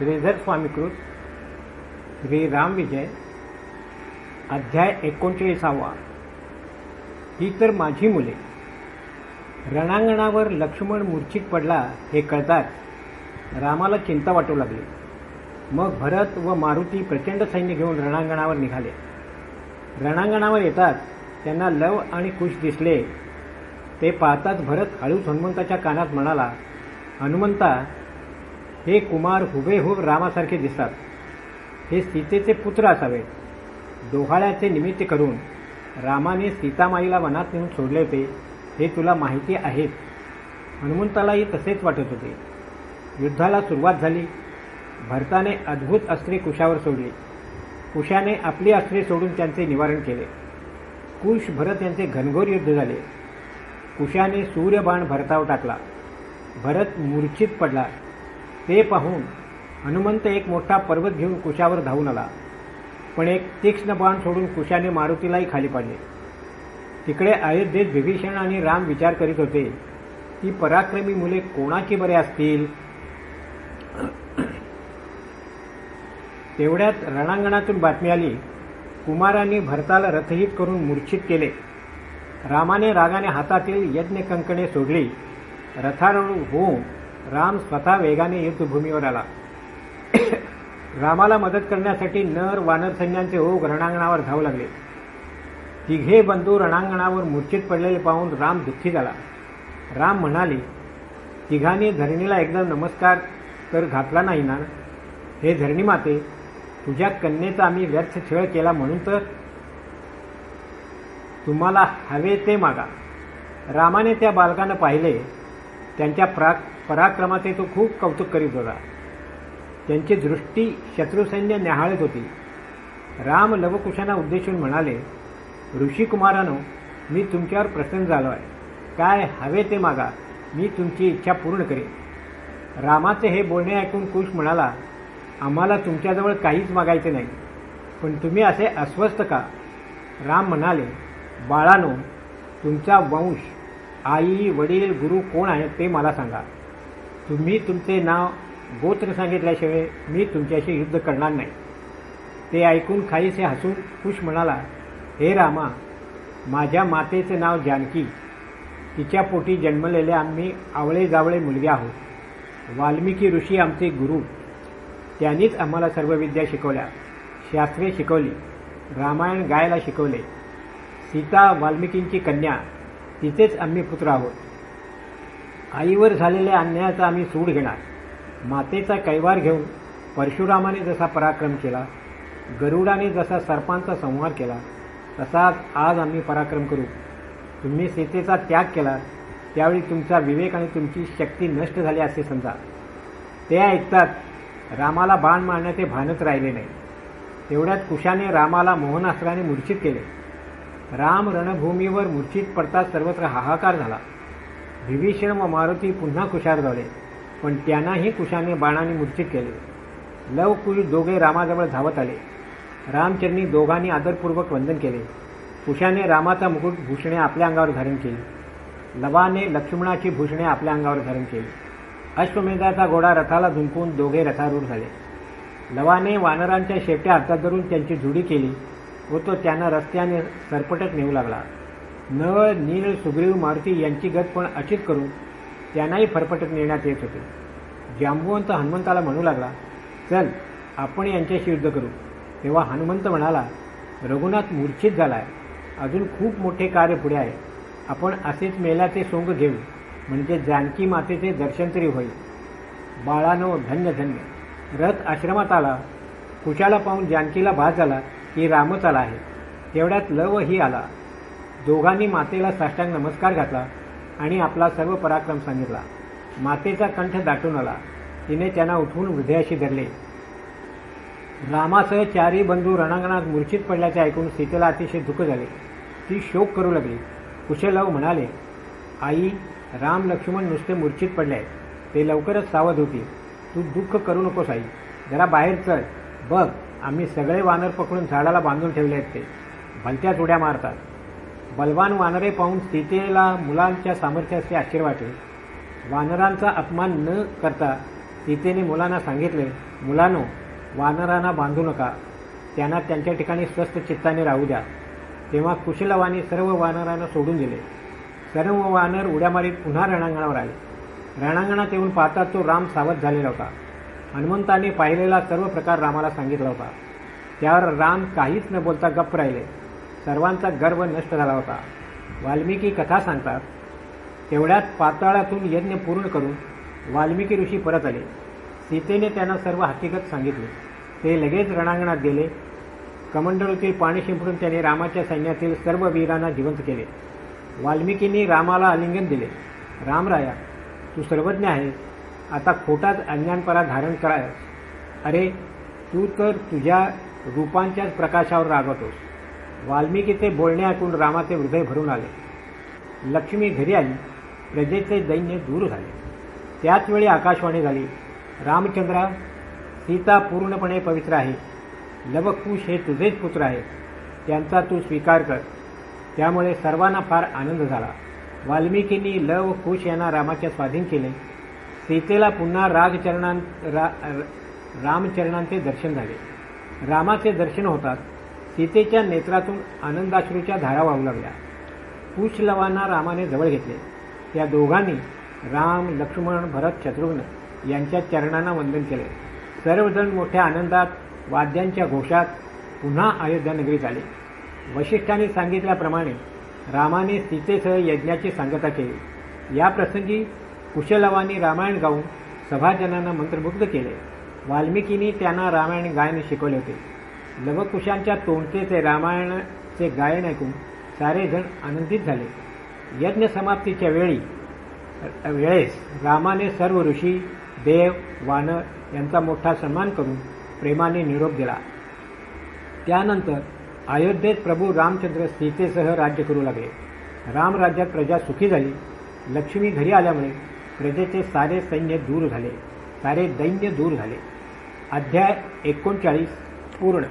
श्रीधर स्वामीकृत श्री राम विजय अध्याय एकोणचाळीसावा. ही तर माझी मुले. रणांगणावर लक्ष्मण मूर्छित पडला हे कळताच रामाला चिंता वाटू लागली. मग भरत व मारुती प्रचंड सैन्य घेऊन रणांगणावर निघाले. रणांगणावर येताच त्यांना लव आणि कुश दिसले. ते पाहताच भरत हळूच हनुमंताच्या कानात म्हणाला हनुमंता हे कुमार हुबेहूब रामासारखे दिसतात. हे सीतेचे पुत्र असावे. डोहाळ्याचे निमित्त करून रामाने सीतामाईला वनात नेऊन सोडले होते. हे तुला माहिती आहेच हनुमंतालाही तसेच वाटत होते. युद्धाला सुरुवात झाली. भरताने अद्भुत अस्त्रे कुशावर सोडली. कुशाने आपली अस्त्रे सोडून त्यांचे निवारण केले. कुश भरत यांचे घनघोर युद्ध झाले. कुशाने सूर्यबाण भरतावर टाकला. भरत मूर्छित पडला. ते पाहून हनुमंत एक मोठा पर्वत घेऊन कुशावर धावून आला. पण एक तीक्ष्ण बाण सोडून कुशाने मारुतीलाही खाली पाडले. तिकडे अयोध्येत विभीषण आणि राम विचार करीत होते की पराक्रमी मुले कोणाची बरे असतील? तेवढ्यात रणांगणातून बातमी आली कुमारांनी भरताला रथहित करून मूर्छित केले. रामाने रागाने हातातील यज्ञ कंकणे सोडली. रथारूढ होऊन राम स्वतः वेगाने युद्धभूमीवर आला. रामाला मदत करण्यासाठी नर वानर सैन्यांचे ओघ रणांगणावर धावू लागले. तिघे बंधू रणांगणावर मूर्छित पडलेले पाहून राम दुःखी झाला. राम म्हणाले तिघांनी धरणीला एकदा नमस्कार तर घातला नाही ना? हे धरणी माते तुझ्या कन्येचा आम्ही व्यर्थ छळ केला म्हणून तर? तुम्हाला हवे ते मागा. रामाने त्या बालकानं पाहिले. त्यांच्या प्राक पराक्रमाचे तो खूप कौतुक करीत होता. त्यांची दृष्टी शत्रुसैन्य न्याहाळत होती. राम लवकुशांना उद्देशून म्हणाले ऋषिकुमारानो मी तुमच्यावर प्रसन्न झालो आहे काय हवे ते मागा. मी तुमची इच्छा पूर्ण करेन. रामाचे हे बोलणे ऐकून कुश म्हणाला आम्हाला तुमच्याजवळ काहीच मागायचे नाही. पण तुम्ही असे अस्वस्थ का? राम म्हणाले बाळानो तुमचा वंश आई वडील गुरु कोण आहे ते मला सांगा. तुम्ही तुमचे नाव गोत्र सांगितल्याशिवाय मी तुमच्याशी युद्ध करणार नाही. ते ऐकून खाईसे हसून खुश म्हणाला हे रामा माझ्या मातेचे नाव जानकी. तिच्या पोटी जन्मलेले आम्ही आवळे जावळे मुलगे आहोत. वाल्मिकी ऋषी आमचे गुरु. त्यांनीच आम्हाला सर्व विद्या शिकवल्या शास्त्रे शिकवली रामायण गायला शिकवले. सीता वाल्मिकींची कन्या तिचेच आम्ही पुत्र आहोत. आईवर झालेल्या अन्यायाचा आम्ही सूड घेणार. मातेचा कैवार घेऊन परशुरामाने जसा पराक्रम केला गरुडाने जसा सर्पांचा संहार केला तसाच आज आम्ही पराक्रम करू. तुम्ही सीतेचा त्याग केला त्यावेळी तुमचा विवेक आणि तुमची शक्ती नष्ट झाली असे समजा. ते ऐकतात रामाला बाण मारण्याचे भानच राहिले नाही. तेवढ्यात कुशाने रामाला मोहनास्त्राने मूर्छित केले. राम रणभूमीवर मूर्छित पडताच सर्वत्र हाहाकार झाला. विभीषण व मारुती पुन्हा कुशार झाले. पण त्यांनाही कुशाने बाणाने मूर्छित केले. लव कुश दोघे रामाजवळ धावत आले. रामचरणी दोघांनी आदरपूर्वक वंदन केले. कुशाने रामाचा मुकुट भूषणे आपल्या अंगावर धारण केली. लवाने लक्ष्मणाची भूषणे आपल्या अंगावर धारण केली. अश्वमेधाचा घोडा रथाला झुंकून दोघे रथारूढ झाले. लवाने वानरांच्या शेपट्या हातात धरून त्यांची जुडी केली व तो त्यांना रस्त्याने सरपटत नेऊ लागला. नळ नील सुग्रीव मारुती यांची गत पण अचित करून त्यांनाही फरफटत नेण्यात येत होते. जांबुवंत हनुमंताला म्हणू लागला चल आपण यांच्याशी युद्ध करू. तेव्हा हनुमंत म्हणाला रघुनाथ मूर्छित झाला आहे अजून खूप मोठे कार्य पुढे आहे. आपण असेच मेल्याचे सोंग घेऊ म्हणजे जानकी मातेचे दर्शन तरी होईल. बाळानो धन्य धन्य. रथ आश्रमात आला. कुशाला पाहून जानकीला भास झाला की रामच आला आहे. तेवढ्यात लवही आला. दोघांनी मातेला साष्टांग नमस्कार घातला आणि आपला सर्व पराक्रम सांगितला. मातेचा कंठ दाटून आला. तिने त्यांना उठवून हृदयाशी धरले. रामासह चारही बंधू रणांगणात मूर्छित पडल्याचे ऐकून सीतेला अतिशय दुःख झाले. ती शोक करू लागली. कुशलव म्हणाले आई राम लक्ष्मण नुसते मूर्छित पडले. आहेत ते लवकरच सावध होती तू दुःख करू नकोस आई. जरा बाहेर चढ बघ आम्ही सगळे वानर पकडून झाडाला बांधून ठेवले आहेत ते. भलत्याच उड्या मारतात. बलवान वानरे पाहून सीतेला मुलांच्या सामर्थ्याचे आश्चर्य वाटले वानरांचा अपमान न करता सीतेने मुलांना सांगितले मुलांनो वानरांना बांधू नका. त्यांना त्यांच्या ठिकाणी स्वस्थ चित्ताने राहू द्या. तेव्हा कुशलवाने सर्व वानरांना सोडून दिले. सर्व वानर उड्या मारीत पुन्हा रणांगणावर आले. रणांगणात येऊन पाहता तो राम सावध झालेला होता. हनुमंताने पाहिलेला सर्व प्रकार रामाला सांगितला होता. त्यावर राम काहीच न बोलता गप्प राहिले. सर्वांचा गर्व नष्ट झाला होता. वाल्मिकी कथा सांगतात तेवढ्यात पाताळातून यज्ञ पूर्ण करून वाल्मिकी ऋषी परत आले. सीतेने त्यांना सर्व हकीकत सांगितले. ते लगेच रणांगणात गेले. कमंडळूतील पाणी शिंपडून त्याने रामाच्या सैन्यातील सर्व वीरांना जिवंत केले. वाल्मिकींनी रामाला आलिंगन दिले. रामराया तू सर्वज्ञ आहेस. आता खोटाच अज्ञानपरा धारण करायस. अरे तू तर तुझ्या रूपांच्याच प्रकाशावर रागवतोस. वाल्मिकीचे बोलणे ऐकून रामाचे हृदय भरून आले. लक्ष्मी घरी आली. प्रजेचे दैन्य दूर झाले. त्याच वेळी आकाशवाणी झाली. रामचंद्रा सीता पूर्णपणे पवित्र आहे. लवकुश हे तुझेच पुत्र आहे त्यांचा तू स्वीकार कर. त्यामुळे सर्वांना फार आनंद झाला. वाल्मिकींनी लव कुश यांना रामाच्या स्वाधीन केले. सीतेला पुन्हा रागचरणां रा रामचरणांचे दर्शन झाले. रामाचे दर्शन होतात. सीतेच्या नेत्रातून आनंदाश्रूच्या धारा वाहू लागल्या. कुशलवांना रामाने जवळ घेतले. त्या दोघांनी राम लक्ष्मण भरत शत्रुघ्न यांच्या चरणांना वंदन केले. सर्वजण मोठ्या आनंदात वाद्यांच्या घोषात पुन्हा अयोध्या नगरीत आले. वशिष्ठाने सांगितल्याप्रमाणे रामाने सीतेसह यज्ञाची सांगता केली. या प्रसंगी कुशलवानी रामायण गाऊन सभाजनांना मंत्रमुग्ध केले. वाल्मिकींनी त्यांना रामायण गायन शिकवले होते. लवकुशांच्या तोंडचे रामायणाचे गायन ऐकून सारेजण आनंदित झाले. यज्ञ समाप्तीच्या वेळी वेळेस रामाने सर्व ऋषी देव वानर यांचा मोठा सन्मान करून प्रेमाने निरोप दिला. त्यानंतर अयोध्येत प्रभू रामचंद्र सीतेसह राज्य करू लागले. रामराज्यात प्रजा सुखी झाली. लक्ष्मी घरी आल्यामुळे प्रजेचे सारे सैन्य दूर झाले. सारे दैन्य दूर झाले. अध्याय एकोणचाळीस पूर्ण